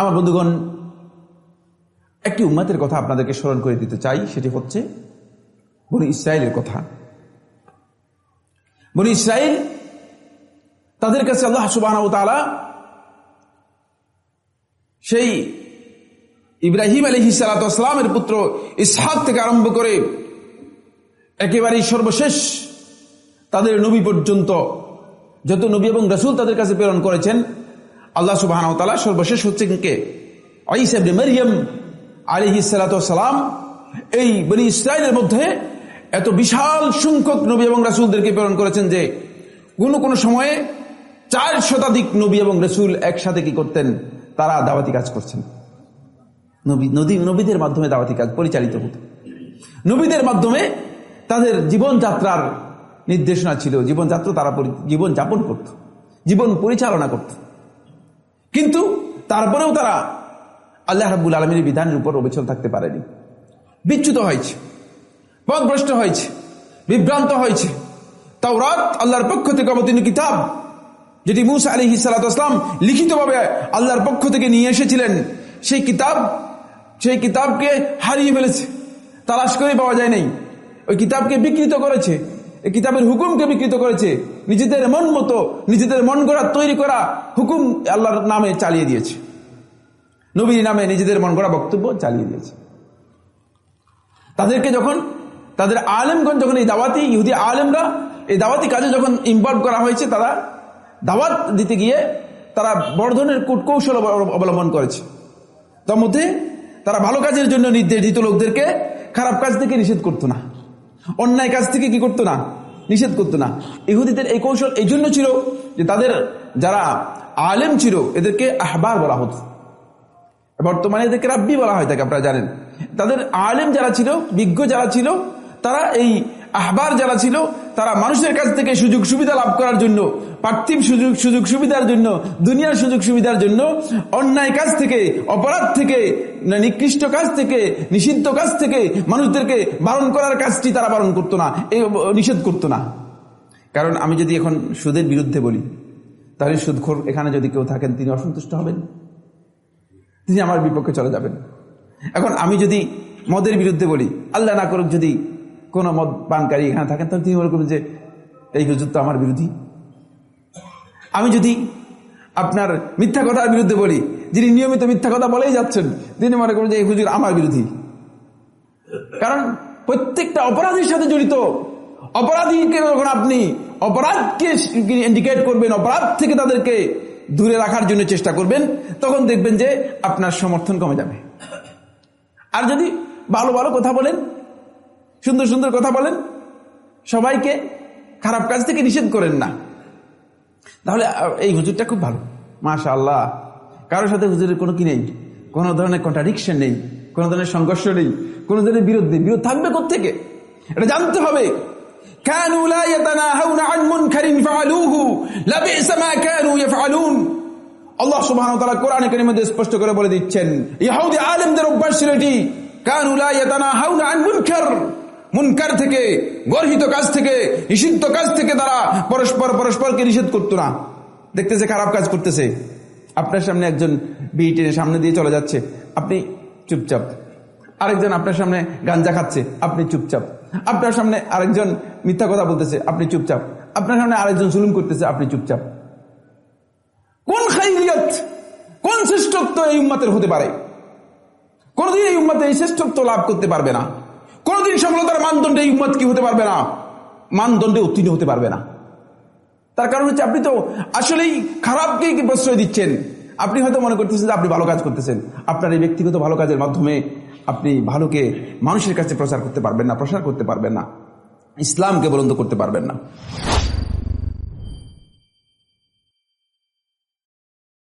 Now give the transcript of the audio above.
আমার বন্ধুগণ, একটি উম্মাতের কথা আপনাদেরকে স্মরণ করে দিতে চাই, সেটি হচ্ছে বনি ইসরায়েলের কথা। বনি ইসরায়েল তাদের কাছে আল্লাহ সুবাহ সেই ইব্রাহিম আলী সালাতামের পুত্র ইসহাক থেকে আরম্ভ করে একেবারেই সর্বশেষ তাদের নবী পর্যন্ত যত নবী এবং রসুল তাদের কাছে প্রেরণ করেছেন আল্লাহ সুবাহ সর্বশেষ হচ্ছে কে? আইসাবনে মারিয়াম আলিহি সালাতাম এই বনি ইসরায়েলের মধ্যে এত বিশাল সংখ্যক নবী এবং রাসুলদেরকে প্রেরণ করেছেন যে, কোনো কোনো সময়ে চার শতাধিক নবী এবং রসুল একসাথে কি করতেন? তারা দাওয়াতি কাজ করছেন। নবী, নদী, নবীদের মাধ্যমে দাওয়াতি কাজ পরিচালিত হতো। নবীদের মাধ্যমে তাদের জীবনযাত্রার নির্দেশনা ছিল। জীবনযাত্রা তারা জীবন যাপন করত। জীবন পরিচালনা করত। কিন্তু তারপরেও তারা আল্লাহ রাবুল আলমীর বিধানের উপর অবিচল থাকতে পারেনি। বিচ্যুত হয়েছে, পথভ্রষ্ট হয়েছে, বিভ্রান্ত হয়েছে। তাও রাত আল্লাহর পক্ষ থেকে অবতীর্ণ কিতাব, যেটি মুসা আলী হিসালাতাম লিখিতভাবে আল্লাহর পক্ষ থেকে নিয়ে এসেছিলেন, সেই কিতাব, সেই কিতাবকে হারিয়ে ফেলেছে, তালাশ করে পাওয়া যায় নাই। ওই কিতাবকে বিকৃত করেছে কিতাবের হুকুমকে বিকৃত করেছে। নিজেদের মন মতো, নিজেদের মন গড়া, তৈরি করা হুকুম আল্লাহর নামে চালিয়ে দিয়েছে। নবীর নামে নিজেদের মন গড়া বক্তব্য চালিয়ে দিয়েছে। তাদেরকে যখন, তাদের আলেমগঞ্জ যখন এই দাওয়াতি, ইহুদি আলেমরা এই দাওয়াতি কাজে যখন ইনভলভ করা হয়েছে, তারা দাওয়াত দিতে গিয়ে তারা বড় ধরনের কূটকৌশল অবলম্বন করেছে। তার মধ্যে তারা ভালো কাজের জন্য নির্দেশ দিত লোকদেরকে খারাপ কাজ থেকে নিষেধ করতো না। অন্যায় কাজ থেকে কি করতো না? নিষেধ করতো না। ইহুদিদের এই কৌশল এই জন্য ছিল যে তাদের যারা আলেম ছিল, এদেরকে আহবার বলা হতো। বর্তমানে এদেরকে রাব্বি বলা হয় থাকে আপনারা জানেন। তাদের আলেম যারা ছিল, বিজ্ঞ যারা ছিল, তারা এই আহবার যারা ছিল, তারা মানুষের কাছ থেকে সুযোগ সুবিধা লাভ করার জন্য, পার্থিব সুযোগ সুযোগ সুবিধার জন্য, দুনিয়ার সুযোগ সুবিধার জন্য, অন্যায় কাজ থেকে, অপরাধ থেকে নিকৃষ্ট কাজ থেকে, নিষিদ্ধ কাজ থেকে মানুষদেরকে বারণ করার কাজটি তারা বারণ করতো না এই নিষেধ করতো না। কারণ আমি যদি এখন সুদের বিরুদ্ধে বলি, তাহলে সুদখোর এখানে যদি কেউ থাকেন, তিনি অসন্তুষ্ট হবেন। তিনি আমার বিপক্ষে চলে যাবেন। এখন আমি যদি মদের বিরুদ্ধে বলি, আল্লাহ না করুক যদি কোনো মদ পানকারী এখানে থাকেন, তাহলে তিনি মনে করুন যে এই হুজুর তো আমার বিরোধী। আমি যদি আপনার মিথ্যা কথার বিরুদ্ধে বলি, যিনি নিয়মিত মিথ্যা কথা বলেই যাচ্ছেন, তিনি মনে করুন যে এই হুজুর আমার বিরোধী। কারণ প্রত্যেকটা অপরাধীর সাথে জড়িত। অপরাধীকে যখন আপনি, অপরাধকে ইন্ডিকেট করবেন, অপরাধ থেকে তাদেরকে দূরে রাখার জন্য চেষ্টা করবেন, তখন দেখবেন যে আপনার সমর্থন কমে যাবে। আর যদি ভালো ভালো কথা বলেন সুন্দর সুন্দর কথা বলেন, সবাইকে খারাপ কাজ থেকে নিষেধ করেন না। তাহলে এই হুজুরটা খুব ভালো। মাশা আল্লাহ কারোর সাথে হুজুরের কোনো কি নেই? কোনো ধরনের কন্ট্রাডিকশন নেই, কোনো ধরনের সংঘর্ষ নেই, কোনো ধরনের বিরোধ নেই। বিরোধ থাকবে কোথেকে এটা জানতে হবে। আল্লাহ সুবাহ কোরআন মধ্যে স্পষ্ট করে বলে দিচ্ছেন আলমদের মুনকার থেকে, গর্হিত কাজ থেকে, নিষিদ্ধ কাজ থেকে তারা পরস্পর পরস্পরকে নিষেধ করতো না। দেখতেছে খারাপ কাজ করতেছে। আপনার সামনে একজন বিইটের সামনে দিয়ে চলে যাচ্ছে। আপনি চুপচাপ। আরেকজন আপনার সামনে গাঞ্জা খাচ্ছে। আপনি চুপচাপ। আপনার সামনে আরেকজন মিথ্যা কথা বলতেছে। আপনি চুপচাপ। আপনার সামনে আরেকজন জুলুম করতেছে। আপনি চুপচাপ। কোন খাইরিয়ত, কোন শ্রেষ্ঠত্ব এই উম্মাতের হতে পারে? কোনদিন এই উম্মাতে এই শ্রেষ্ঠত্ব লাভ করতে পারবে না। কোনদিন সফলতার মানদণ্ডে এই উম্মত কি হতে পারবে না? মানদণ্ডে উত্তীর্ণ হতে পারবে না। তার কারণ হচ্ছে আপনি তো আসলেই খারাপকে প্রশ্রয় দিচ্ছেন? আপনি হয়তো মনে করতেছেন যে আপনি ভালো কাজ করতেছেন। আপনার এই ব্যক্তিগত ভালো কাজের মাধ্যমে আপনি ভালোকে মানুষের কাছে প্রচার করতে পারবেন না, প্রসার করতে পারবেন না। ইসলামকে বলন্দ করতে পারবেন না।